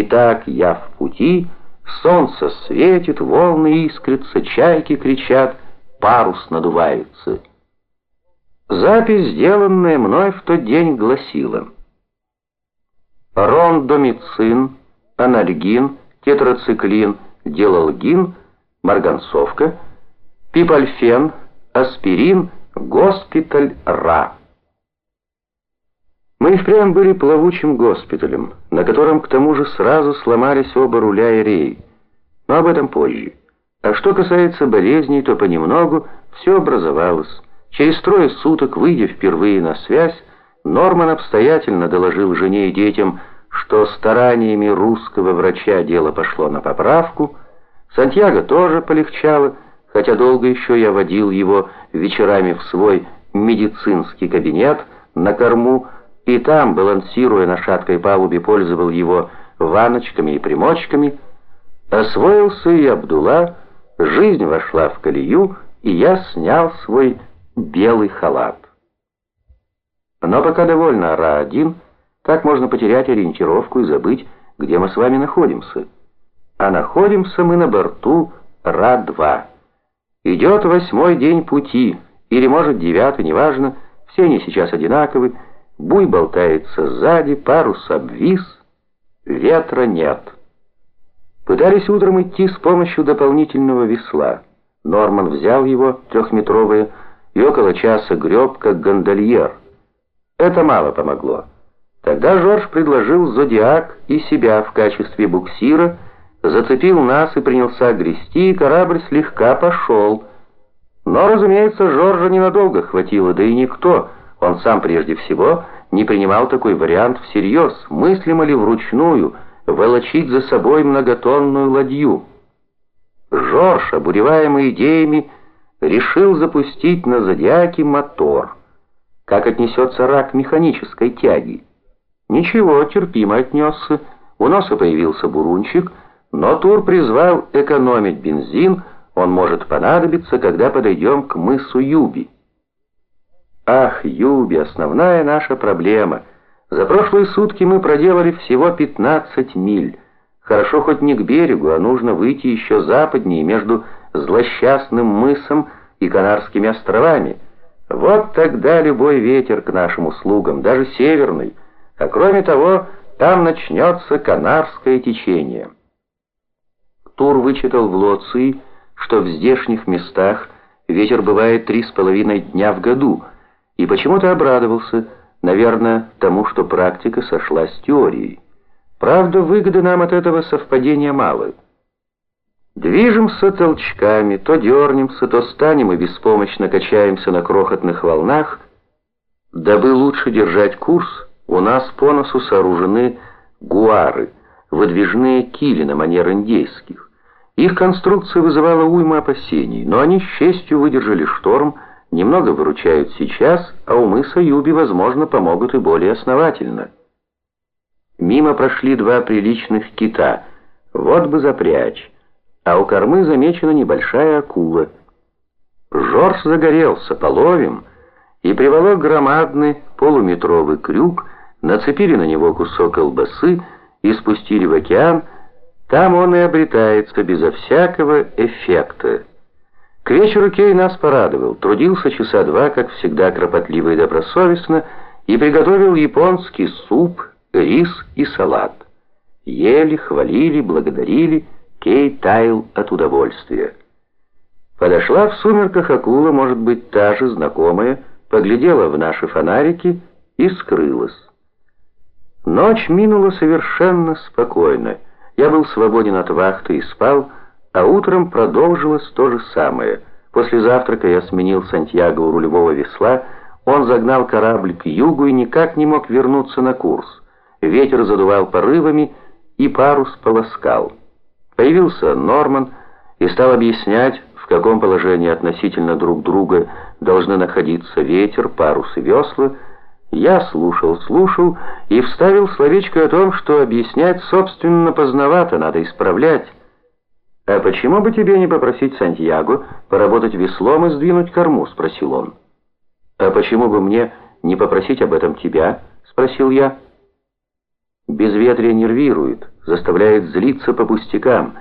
Итак, я в пути, солнце светит, волны искрятся, чайки кричат, парус надувается. Запись, сделанная мной в тот день, гласила Рондомицин, анальгин, тетрациклин, делалгин, марганцовка, пипальфен, аспирин, госпиталь РА. Мы и впрямь были плавучим госпиталем, на котором к тому же сразу сломались оба руля и рей. Но об этом позже. А что касается болезней, то понемногу все образовалось. Через трое суток, выйдя впервые на связь, Норман обстоятельно доложил жене и детям, что стараниями русского врача дело пошло на поправку. Сантьяго тоже полегчало, хотя долго еще я водил его вечерами в свой медицинский кабинет на корму, и там, балансируя на шаткой палубе, пользовал его ваночками и примочками. Освоился и Абдулла, жизнь вошла в колею, и я снял свой белый халат. Но пока довольно Ра-1, так можно потерять ориентировку и забыть, где мы с вами находимся. А находимся мы на борту Ра-2. Идет восьмой день пути, или, может, девятый, неважно, все они сейчас одинаковы, Буй болтается сзади, парус обвис, ветра нет. Пытались утром идти с помощью дополнительного весла. Норман взял его, трехметровое, и около часа греб, как гондольер. Это мало помогло. Тогда Жорж предложил «Зодиак» и себя в качестве буксира, зацепил нас и принялся грести, и корабль слегка пошел. Но, разумеется, Жоржа ненадолго хватило, да и никто — он сам прежде всего не принимал такой вариант всерьез, мыслимо ли вручную волочить за собой многотонную ладью. Жорж, обуреваемый идеями, решил запустить на зодиаке мотор. Как отнесется рак механической тяги? Ничего, терпимо отнесся. У носа появился бурунчик, но Тур призвал экономить бензин, он может понадобиться, когда подойдем к мысу Юби. Ах, Юби, основная наша проблема. За прошлые сутки мы проделали всего 15 миль. Хорошо хоть не к берегу, а нужно выйти еще западнее, между злосчастным мысом и Канарскими островами. Вот тогда любой ветер к нашим услугам, даже северный. А кроме того, там начнется Канарское течение. Тур вычитал в Лоции, что в здешних местах ветер бывает три с половиной дня в году — и почему-то обрадовался, наверное, тому, что практика сошла с теорией. Правда, выгоды нам от этого совпадения мало. Движемся толчками, то дернемся, то станем и беспомощно качаемся на крохотных волнах. Дабы лучше держать курс, у нас по носу сооружены гуары, выдвижные кили на манер индейских. Их конструкция вызывала уйму опасений, но они с честью выдержали шторм, Немного выручают сейчас, а у мыса Юби, возможно, помогут и более основательно. Мимо прошли два приличных кита. Вот бы запрячь. А у кормы замечена небольшая акула. Жорж загорелся, половим, и приволок громадный полуметровый крюк, нацепили на него кусок колбасы и спустили в океан, там он и обретается безо всякого эффекта. К вечеру Кей нас порадовал, трудился часа два, как всегда, кропотливо и добросовестно, и приготовил японский суп, рис и салат. Ели, хвалили, благодарили, Кей таял от удовольствия. Подошла в сумерках акула, может быть, та же, знакомая, поглядела в наши фонарики и скрылась. Ночь минула совершенно спокойно. Я был свободен от вахты и спал, а утром продолжилось то же самое. После завтрака я сменил Сантьяго у рулевого весла, он загнал корабль к югу и никак не мог вернуться на курс. Ветер задувал порывами, и парус полоскал. Появился Норман и стал объяснять, в каком положении относительно друг друга должны находиться ветер, парус и весла. Я слушал, слушал и вставил словечко о том, что объяснять, собственно, поздновато, надо исправлять. «А почему бы тебе не попросить Сантьяго поработать веслом и сдвинуть корму?» — спросил он. «А почему бы мне не попросить об этом тебя?» — спросил я. Безветрие нервирует, заставляет злиться по пустякам,